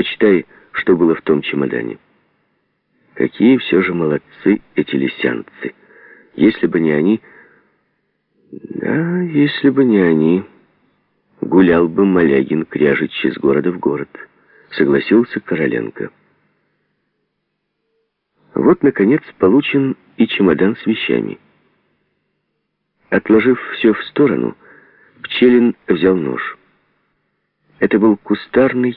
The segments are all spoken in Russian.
Почитай, что было в том чемодане. Какие все же молодцы эти лисянцы. Если бы не они... Да, если бы не они, гулял бы Малягин Кряжич из города в город, согласился Короленко. Вот, наконец, получен и чемодан с вещами. Отложив все в сторону, Пчелин взял нож. Это был кустарный,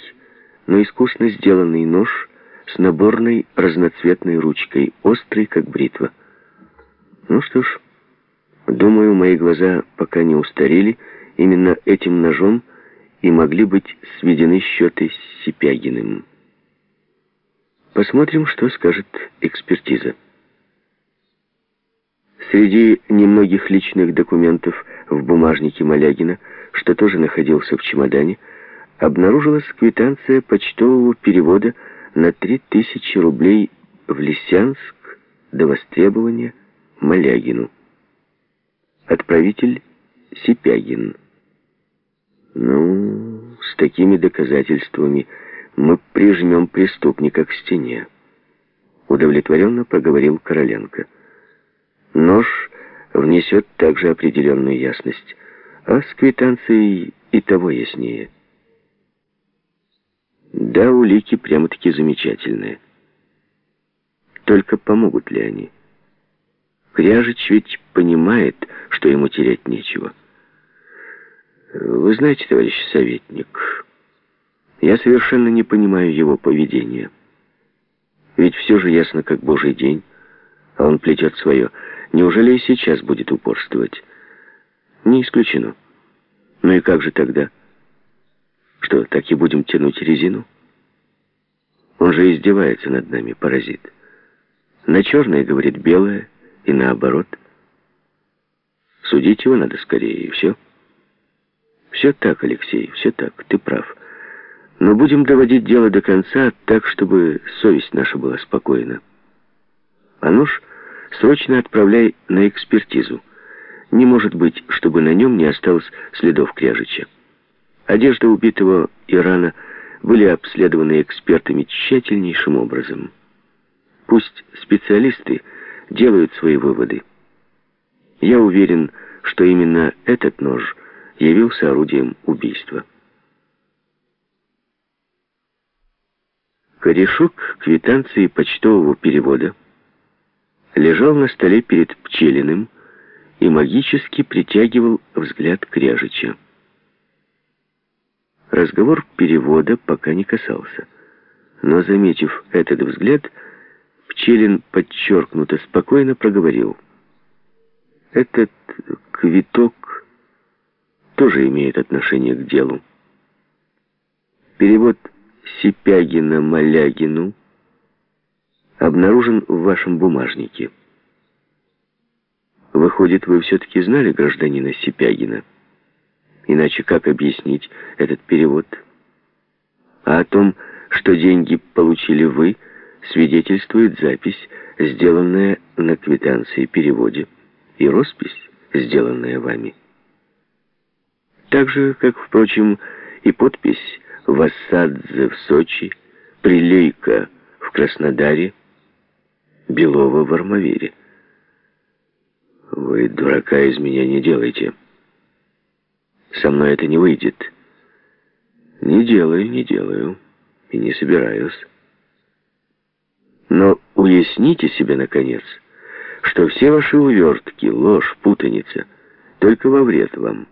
но искусно сделанный нож с наборной разноцветной ручкой, острый, как бритва. Ну что ж, думаю, мои глаза пока не устарели, именно этим ножом и могли быть сведены счеты с Сипягиным. Посмотрим, что скажет экспертиза. Среди немногих личных документов в бумажнике Малягина, что тоже находился в чемодане, обнаружилась квитанция почтового перевода на 3000 рублей в Лисянск до востребования Малягину. Отправитель Сипягин. Ну, с такими доказательствами мы прижмем преступника к стене. Удовлетворенно проговорил Короленко. Нож внесет также определенную ясность, а с квитанцией и того яснее. Да, улики прямо-таки замечательные. Только помогут ли они? Кряжич ведь понимает, что ему терять нечего. Вы знаете, товарищ советник, я совершенно не понимаю его поведения. Ведь все же ясно, как божий день, а он плетет свое. Неужели и сейчас будет упорствовать? Не исключено. Ну и как же тогда? Что, так и будем тянуть резину? Он же издевается над нами, паразит. На черное говорит белое, и наоборот. Судить его надо скорее, и все. Все так, Алексей, все так, ты прав. Но будем доводить дело до конца так, чтобы совесть наша была спокойна. А нож срочно отправляй на экспертизу. Не может быть, чтобы на нем не осталось следов кряжича. Одежда убитого и рана были обследованы экспертами тщательнейшим образом. Пусть специалисты делают свои выводы. Я уверен, что именно этот нож явился орудием убийства. Корешок квитанции почтового перевода лежал на столе перед Пчелиным и магически притягивал взгляд Кряжича. Разговор перевода пока не касался, но, заметив этот взгляд, Пчелин подчеркнуто спокойно проговорил. «Этот квиток тоже имеет отношение к делу. Перевод Сипягина Малягину обнаружен в вашем бумажнике. Выходит, вы все-таки знали гражданина Сипягина? Иначе как объяснить этот перевод? А о том, что деньги получили вы, свидетельствует запись, сделанная на квитанции переводе, и роспись, сделанная вами. Так же, как, впрочем, и подпись «Вассадзе» в Сочи, «Прилейка» в Краснодаре, Белова в Армавире. Вы дурака из меня не делайте. Со мной это не выйдет. Не делаю, не делаю. И не собираюсь. Но уясните себе, наконец, что все ваши увертки, ложь, путаница только во вред вам.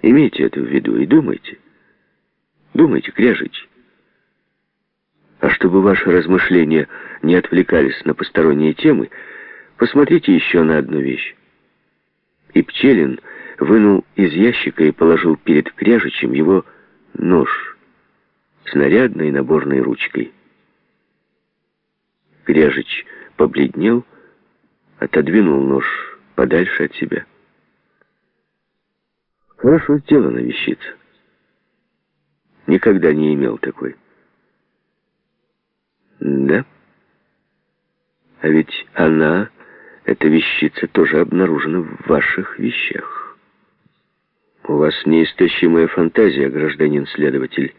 Имейте это в виду и думайте. Думайте, Кряжич. А чтобы ваши размышления не отвлекались на посторонние темы, посмотрите еще на одну вещь. И Пчелин вынул из ящика и положил перед Кряжичем его нож с нарядной наборной ручкой. Кряжич побледнел, отодвинул нож подальше от себя. Хорошо сделана вещица. Никогда не имел такой. Да? А ведь она, эта вещица, тоже обнаружена в ваших вещах. У вас неистощимая фантазия, гражданин следователь.